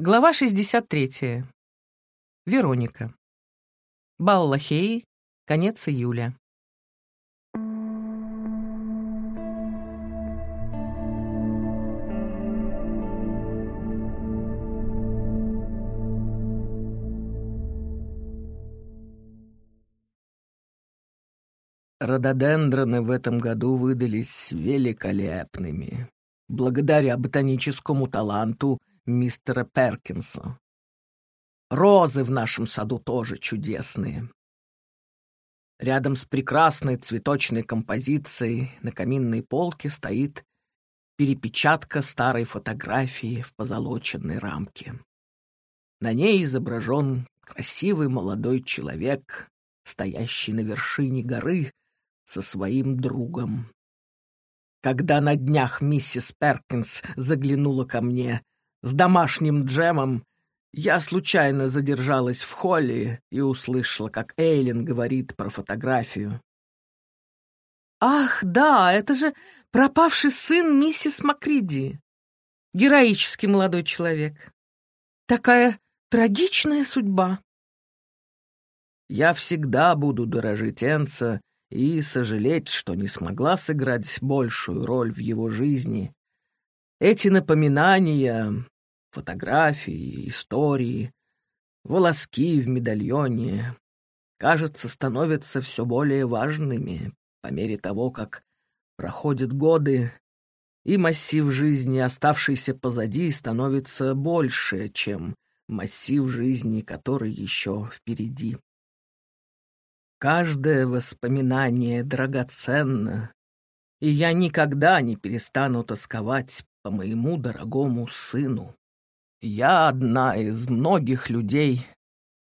Глава 63. Вероника. Баллахей. Конец июля. Рододендроны в этом году выдались великолепными, благодаря ботаническому таланту мистера Перкинса. Розы в нашем саду тоже чудесные. Рядом с прекрасной цветочной композицией на каминной полке стоит перепечатка старой фотографии в позолоченной рамке. На ней изображен красивый молодой человек, стоящий на вершине горы со своим другом. Когда на днях миссис Перкинс заглянула ко мне с домашним джемом, я случайно задержалась в холле и услышала, как Эйлин говорит про фотографию. «Ах, да, это же пропавший сын миссис Макриди. Героический молодой человек. Такая трагичная судьба». Я всегда буду дорожить Энца и сожалеть, что не смогла сыграть большую роль в его жизни, эти напоминания, фотографии, истории, волоски в медальоне, кажется, становятся все более важными по мере того, как проходят годы, и массив жизни, оставшийся позади, становится больше, чем массив жизни, который еще впереди. Каждое воспоминание драгоценно, и я никогда не перестану тосковать по моему дорогому сыну. Я одна из многих людей,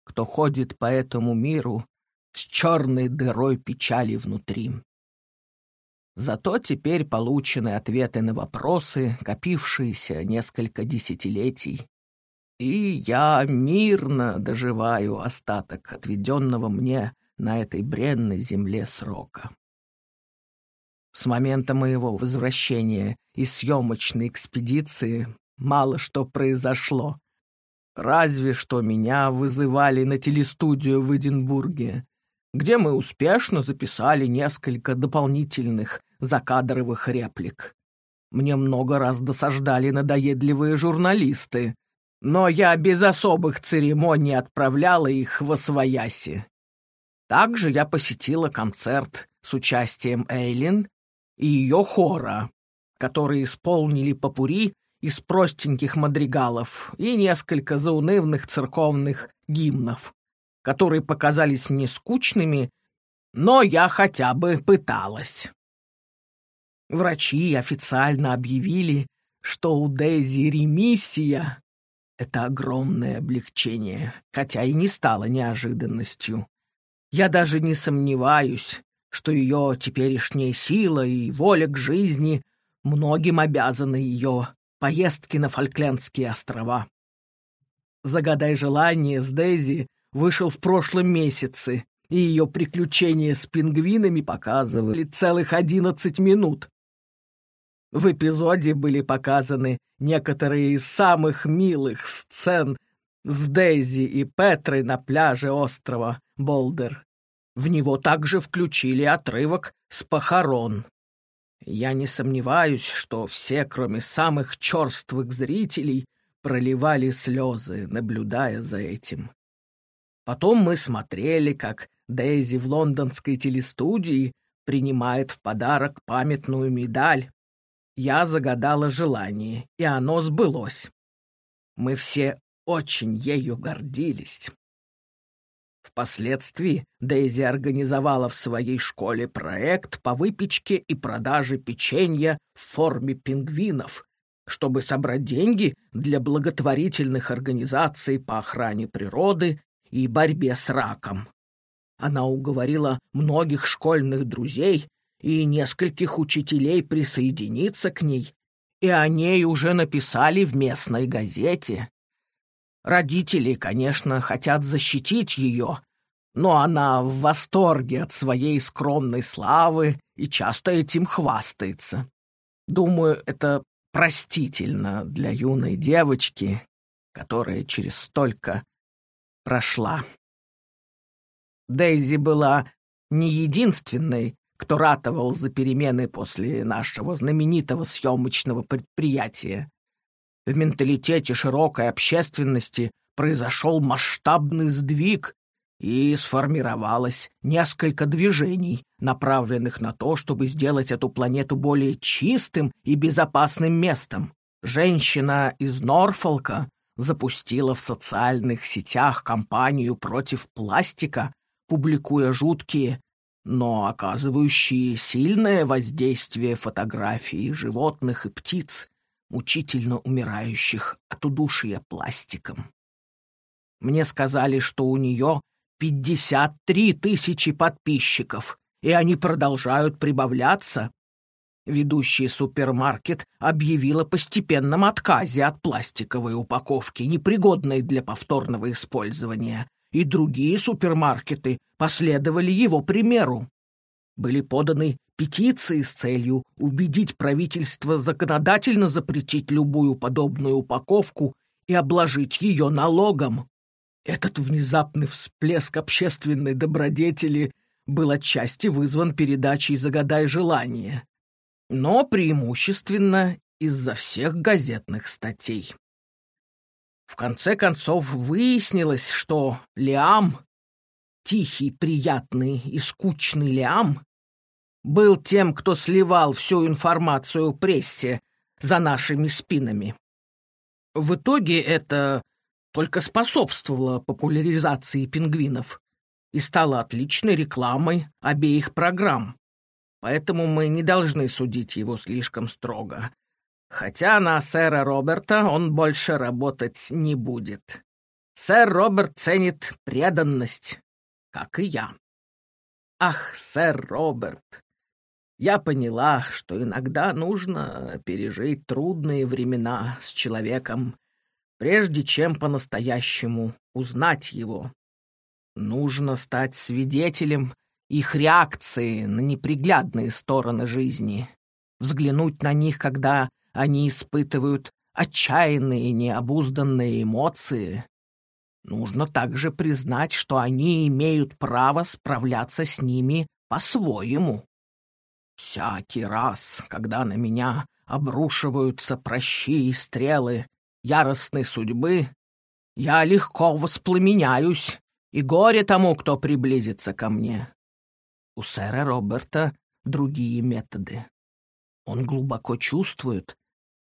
кто ходит по этому миру с черной дырой печали внутри. Зато теперь получены ответы на вопросы, копившиеся несколько десятилетий, и я мирно доживаю остаток отведенного мне на этой бренной земле срока. С момента моего возвращения из съемочной экспедиции мало что произошло. Разве что меня вызывали на телестудию в Эдинбурге, где мы успешно записали несколько дополнительных закадровых реплик. Мне много раз досаждали надоедливые журналисты, но я без особых церемоний отправляла их в Освояси. Также я посетила концерт с участием Эйлин и ее хора, которые исполнили попури из простеньких мадригалов и несколько заунывных церковных гимнов, которые показались мне скучными, но я хотя бы пыталась. Врачи официально объявили, что у Дейзи ремиссия — это огромное облегчение, хотя и не стало неожиданностью. Я даже не сомневаюсь, что ее теперешняя сила и воля к жизни многим обязаны ее поездки на Фольклендские острова. «Загадай желание» с Дейзи вышел в прошлом месяце, и ее приключения с пингвинами показывали целых одиннадцать минут. В эпизоде были показаны некоторые из самых милых сцен с Дейзи и Петрой на пляже острова Болдер. В него также включили отрывок с похорон. Я не сомневаюсь, что все, кроме самых черствых зрителей, проливали слезы, наблюдая за этим. Потом мы смотрели, как Дейзи в лондонской телестудии принимает в подарок памятную медаль. Я загадала желание, и оно сбылось. Мы все очень ею гордились. Впоследствии Дейзи организовала в своей школе проект по выпечке и продаже печенья в форме пингвинов, чтобы собрать деньги для благотворительных организаций по охране природы и борьбе с раком. Она уговорила многих школьных друзей и нескольких учителей присоединиться к ней, и о ней уже написали в местной газете. Родители, конечно, хотят защитить ее, но она в восторге от своей скромной славы и часто этим хвастается. Думаю, это простительно для юной девочки, которая через столько прошла. Дейзи была не единственной, кто ратовал за перемены после нашего знаменитого съемочного предприятия. В менталитете широкой общественности произошел масштабный сдвиг, и сформировалось несколько движений, направленных на то, чтобы сделать эту планету более чистым и безопасным местом. Женщина из Норфолка запустила в социальных сетях кампанию против пластика, публикуя жуткие, но оказывающие сильное воздействие фотографии животных и птиц, мучительно умирающих от удушья пластиком. Мне сказали, что у нее 53 тысячи подписчиков, и они продолжают прибавляться. Ведущий супермаркет объявил о постепенном отказе от пластиковой упаковки, непригодной для повторного использования, и другие супермаркеты последовали его примеру. Были поданы петиции с целью убедить правительство законодательно запретить любую подобную упаковку и обложить ее налогом. Этот внезапный всплеск общественной добродетели был отчасти вызван передачей «Загадай желание», но преимущественно из-за всех газетных статей. В конце концов выяснилось, что Лиам, тихий, приятный и скучный Лиам, был тем, кто сливал всю информацию прессе за нашими спинами. В итоге это только способствовала популяризации пингвинов и стала отличной рекламой обеих программ. Поэтому мы не должны судить его слишком строго. Хотя на сэра Роберта он больше работать не будет. Сэр Роберт ценит преданность, как и я. Ах, сэр Роберт, я поняла, что иногда нужно пережить трудные времена с человеком, прежде чем по-настоящему узнать его. Нужно стать свидетелем их реакции на неприглядные стороны жизни, взглянуть на них, когда они испытывают отчаянные необузданные эмоции. Нужно также признать, что они имеют право справляться с ними по-своему. Всякий раз, когда на меня обрушиваются прощи и стрелы, яростной судьбы, я легко воспламеняюсь, и горе тому, кто приблизится ко мне. У сэра Роберта другие методы. Он глубоко чувствует,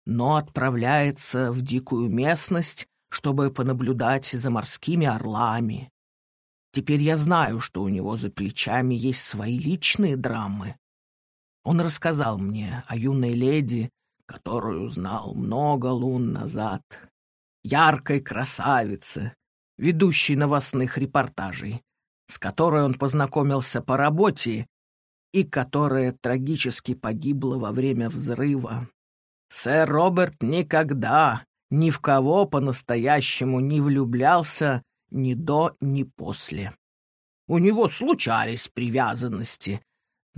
но отправляется в дикую местность, чтобы понаблюдать за морскими орлами. Теперь я знаю, что у него за плечами есть свои личные драмы. Он рассказал мне о юной леди, которую знал много лун назад. Яркой красавице, ведущей новостных репортажей, с которой он познакомился по работе и которая трагически погибла во время взрыва. Сэр Роберт никогда ни в кого по-настоящему не влюблялся ни до, ни после. У него случались привязанности,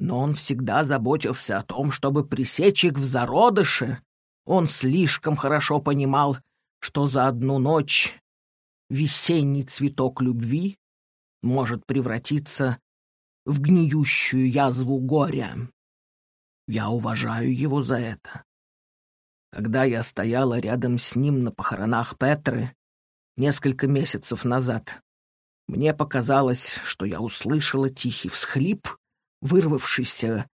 но он всегда заботился о том, чтобы пресечь их в зародыше. Он слишком хорошо понимал, что за одну ночь весенний цветок любви может превратиться в гниющую язву горя. Я уважаю его за это. Когда я стояла рядом с ним на похоронах Петры несколько месяцев назад, мне показалось, что я услышала тихий всхлип вырвавшийся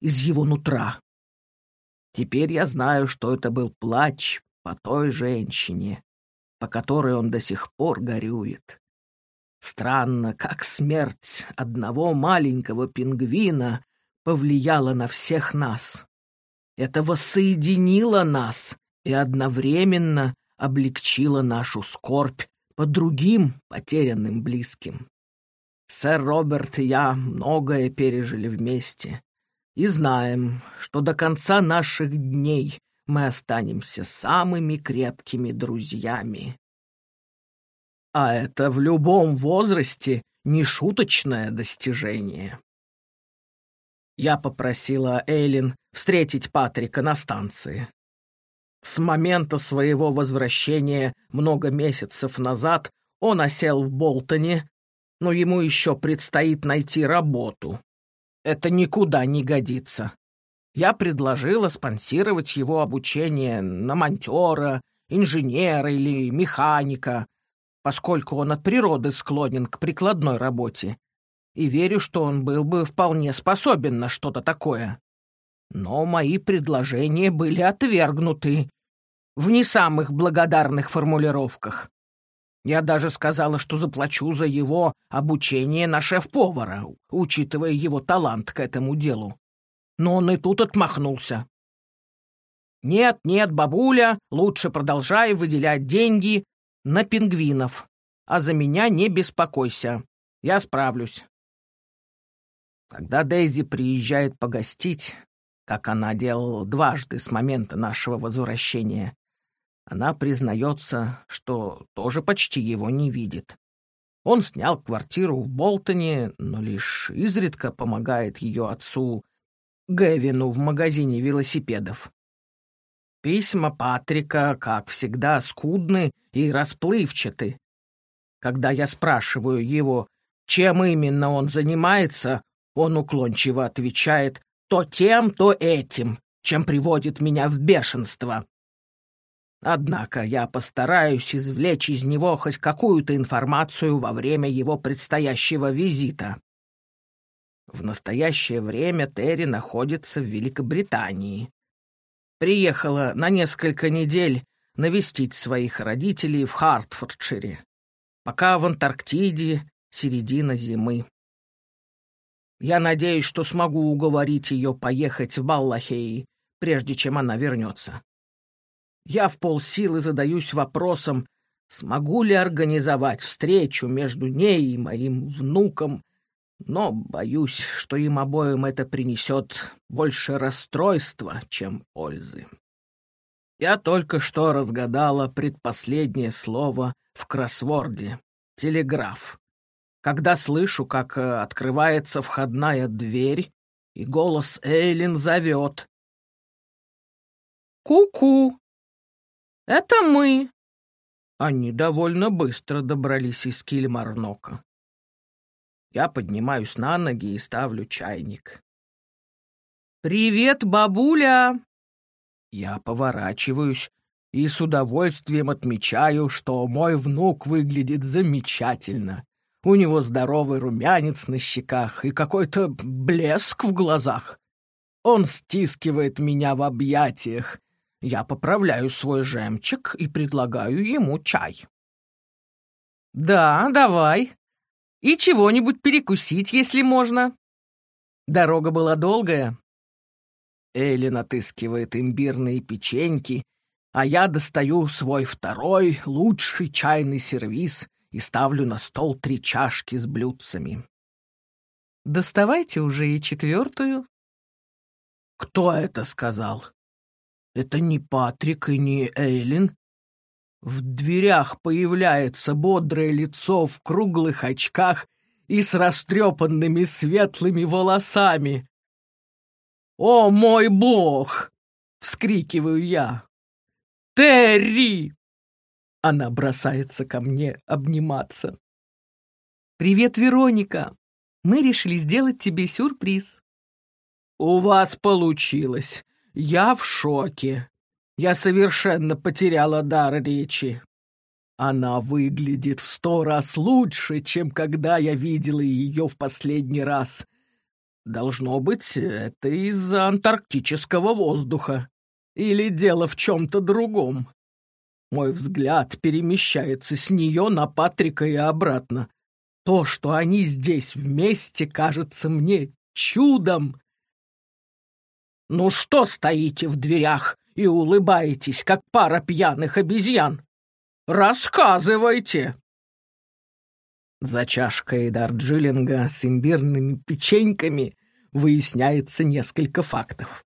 из его нутра. Теперь я знаю, что это был плач по той женщине, по которой он до сих пор горюет. Странно, как смерть одного маленького пингвина повлияла на всех нас. Это воссоединило нас и одновременно облегчило нашу скорбь по другим потерянным близким. Сэр Роберт и я многое пережили вместе и знаем, что до конца наших дней мы останемся самыми крепкими друзьями. А это в любом возрасте нешуточное достижение. Я попросила Эйлин встретить Патрика на станции. С момента своего возвращения много месяцев назад он осел в Болтоне, но ему еще предстоит найти работу. Это никуда не годится. Я предложила спонсировать его обучение на монтера, инженера или механика, поскольку он от природы склонен к прикладной работе, и верю, что он был бы вполне способен на что-то такое. Но мои предложения были отвергнуты в не самых благодарных формулировках. Я даже сказала, что заплачу за его обучение на шеф-повара, учитывая его талант к этому делу. Но он и тут отмахнулся. «Нет, нет, бабуля, лучше продолжай выделять деньги на пингвинов, а за меня не беспокойся, я справлюсь». Когда Дейзи приезжает погостить, как она делала дважды с момента нашего возвращения, она признается, что тоже почти его не видит. Он снял квартиру в Болтоне, но лишь изредка помогает ее отцу Гэвину в магазине велосипедов. Письма Патрика, как всегда, скудны и расплывчаты. Когда я спрашиваю его, чем именно он занимается, он уклончиво отвечает то тем, то этим, чем приводит меня в бешенство. Однако я постараюсь извлечь из него хоть какую-то информацию во время его предстоящего визита. В настоящее время Терри находится в Великобритании. Приехала на несколько недель навестить своих родителей в Хартфордшире, пока в Антарктиде середина зимы. Я надеюсь, что смогу уговорить ее поехать в Баллахей, прежде чем она вернется. Я в полсилы задаюсь вопросом, смогу ли организовать встречу между ней и моим внуком, но боюсь, что им обоим это принесет больше расстройства, чем пользы. Я только что разгадала предпоследнее слово в кроссворде — телеграф. Когда слышу, как э, открывается входная дверь, и голос Эйлин зовет. «Ку-ку! Это мы!» Они довольно быстро добрались из Кильмарнока. Я поднимаюсь на ноги и ставлю чайник. «Привет, бабуля!» Я поворачиваюсь и с удовольствием отмечаю, что мой внук выглядит замечательно. У него здоровый румянец на щеках и какой-то блеск в глазах. Он стискивает меня в объятиях, я поправляю свой жемчуг и предлагаю ему чай. «Да, давай. И чего-нибудь перекусить, если можно. Дорога была долгая». Эллен отыскивает имбирные печеньки, а я достаю свой второй, лучший чайный сервиз и ставлю на стол три чашки с блюдцами. «Доставайте уже и четвертую». «Кто это сказал?» Это не Патрик и не Эйлин. В дверях появляется бодрое лицо в круглых очках и с растрепанными светлыми волосами. «О, мой бог!» — вскрикиваю я. «Терри!» Она бросается ко мне обниматься. «Привет, Вероника! Мы решили сделать тебе сюрприз». «У вас получилось. Я в шоке. Я совершенно потеряла дар речи. Она выглядит в сто раз лучше, чем когда я видела ее в последний раз. Должно быть, это из-за антарктического воздуха. Или дело в чем-то другом. Мой взгляд перемещается с нее на Патрика и обратно. То, что они здесь вместе, кажется мне чудом. «Ну что стоите в дверях и улыбаетесь, как пара пьяных обезьян? Рассказывайте!» За чашкой дарджилинга с имбирными печеньками выясняется несколько фактов.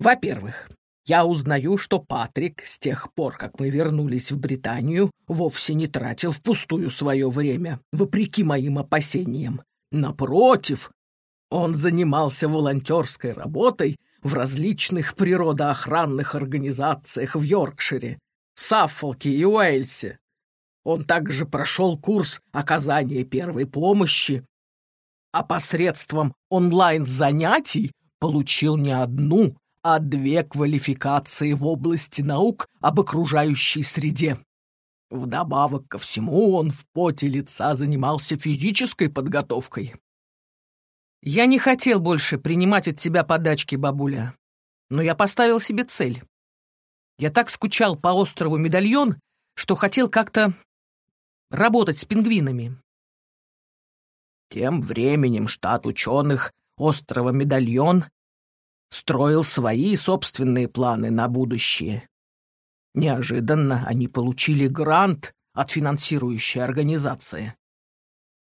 Во-первых, я узнаю, что Патрик с тех пор, как мы вернулись в Британию, вовсе не тратил впустую свое время, вопреки моим опасениям. Напротив, он занимался волонтерской работой, в различных природоохранных организациях в Йоркшире, Саффолке и Уэльсе. Он также прошел курс оказания первой помощи, а посредством онлайн-занятий получил не одну, а две квалификации в области наук об окружающей среде. Вдобавок ко всему он в поте лица занимался физической подготовкой. Я не хотел больше принимать от тебя подачки, бабуля, но я поставил себе цель. Я так скучал по острову Медальон, что хотел как-то работать с пингвинами. Тем временем штат ученых острова Медальон строил свои собственные планы на будущее. Неожиданно они получили грант от финансирующей организации.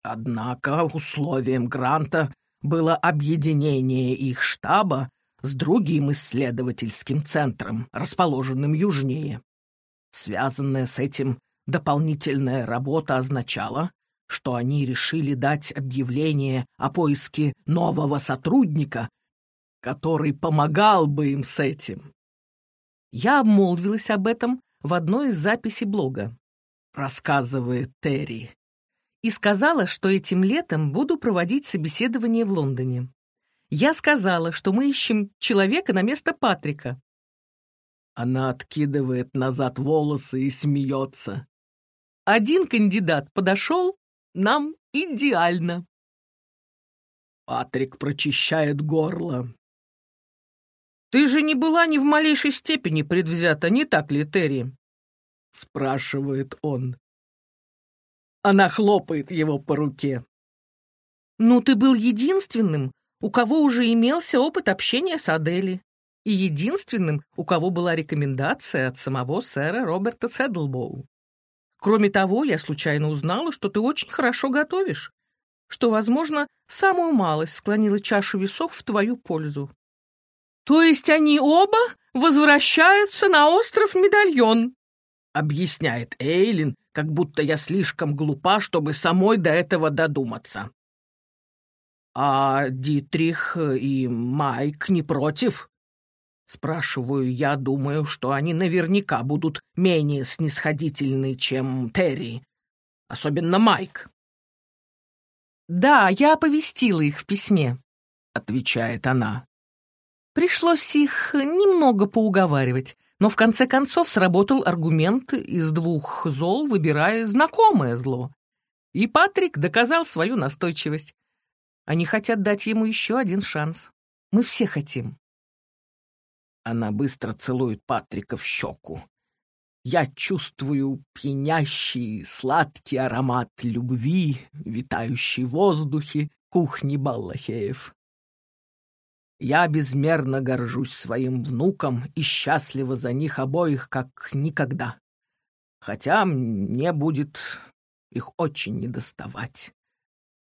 Однако условием гранта было объединение их штаба с другим исследовательским центром, расположенным южнее. Связанная с этим дополнительная работа означала, что они решили дать объявление о поиске нового сотрудника, который помогал бы им с этим. Я обмолвилась об этом в одной из записей блога, рассказывает Терри, и сказала, что этим летом буду проводить собеседование в Лондоне. Я сказала, что мы ищем человека на место Патрика. Она откидывает назад волосы и смеется. Один кандидат подошел, нам идеально. Патрик прочищает горло. «Ты же не была ни в малейшей степени предвзята, не так ли, Терри?» — спрашивает он. Она хлопает его по руке. «Ну, ты был единственным, у кого уже имелся опыт общения с Адели, и единственным, у кого была рекомендация от самого сэра Роберта Седлбоу. Кроме того, я случайно узнала, что ты очень хорошо готовишь, что, возможно, самую малость склонила чашу весов в твою пользу. То есть они оба возвращаются на остров Медальон, объясняет Эйлин, как будто я слишком глупа, чтобы самой до этого додуматься. А Дитрих и Майк не против? Спрашиваю я, думаю, что они наверняка будут менее снисходительны, чем Терри. Особенно Майк. «Да, я оповестила их в письме», — отвечает она. Пришлось их немного поуговаривать, но в конце концов сработал аргумент из двух зол, выбирая знакомое зло. И Патрик доказал свою настойчивость. Они хотят дать ему еще один шанс. Мы все хотим. Она быстро целует Патрика в щеку. Я чувствую пьянящий, сладкий аромат любви, витающий в воздухе кухни Баллахеев. Я безмерно горжусь своим внуком и счастлива за них обоих, как никогда. Хотя мне будет их очень недоставать.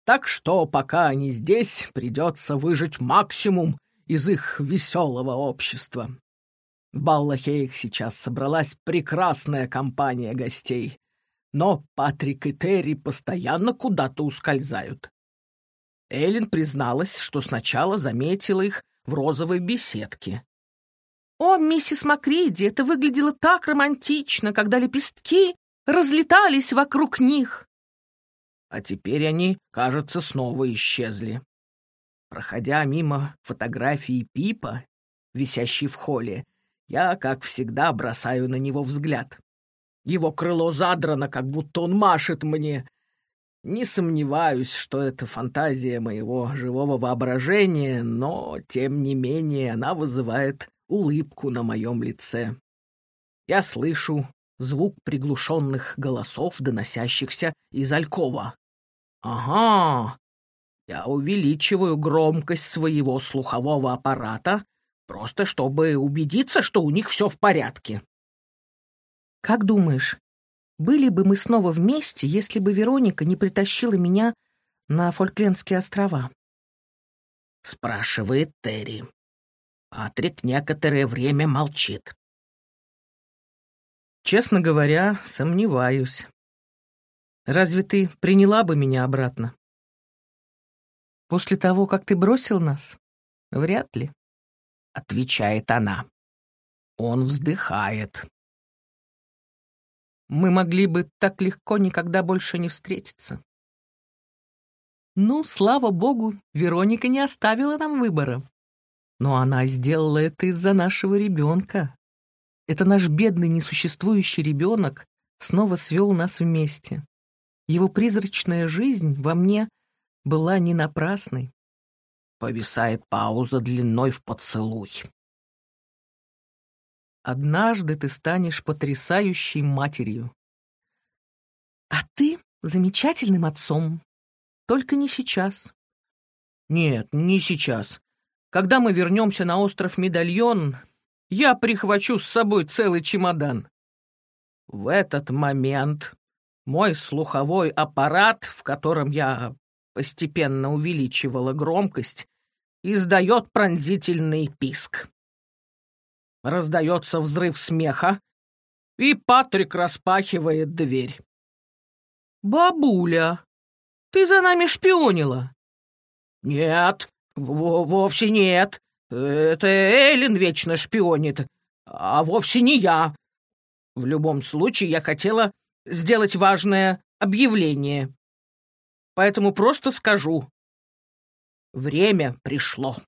Так что, пока они здесь, придется выжить максимум из их веселого общества. В Баллахеях сейчас собралась прекрасная компания гостей, но Патрик и Терри постоянно куда-то ускользают. Эллен призналась, что сначала заметила их в розовой беседке. «О, миссис Макриди, это выглядело так романтично, когда лепестки разлетались вокруг них!» А теперь они, кажется, снова исчезли. Проходя мимо фотографии Пипа, висящей в холле, я, как всегда, бросаю на него взгляд. Его крыло задрано, как будто он машет мне. Не сомневаюсь, что это фантазия моего живого воображения, но, тем не менее, она вызывает улыбку на моем лице. Я слышу звук приглушенных голосов, доносящихся из Алькова. Ага, я увеличиваю громкость своего слухового аппарата, просто чтобы убедиться, что у них все в порядке. Как думаешь, были бы мы снова вместе, если бы Вероника не притащила меня на Фольклендские острова? Спрашивает Терри. Патрик некоторое время молчит. Честно говоря, сомневаюсь. Разве ты приняла бы меня обратно? После того, как ты бросил нас? Вряд ли. отвечает она. Он вздыхает. Мы могли бы так легко никогда больше не встретиться. Ну, слава богу, Вероника не оставила нам выбора. Но она сделала это из-за нашего ребенка. Это наш бедный несуществующий ребенок снова свел нас вместе. Его призрачная жизнь во мне была не напрасной. Повисает пауза длиной в поцелуй. Однажды ты станешь потрясающей матерью. А ты замечательным отцом. Только не сейчас. Нет, не сейчас. Когда мы вернемся на остров Медальон, я прихвачу с собой целый чемодан. В этот момент мой слуховой аппарат, в котором я постепенно увеличивала громкость, издает пронзительный писк. Раздается взрыв смеха, и Патрик распахивает дверь. «Бабуля, ты за нами шпионила?» «Нет, вовсе нет. Это Эллен вечно шпионит, а вовсе не я. В любом случае, я хотела сделать важное объявление. Поэтому просто скажу. Время пришло».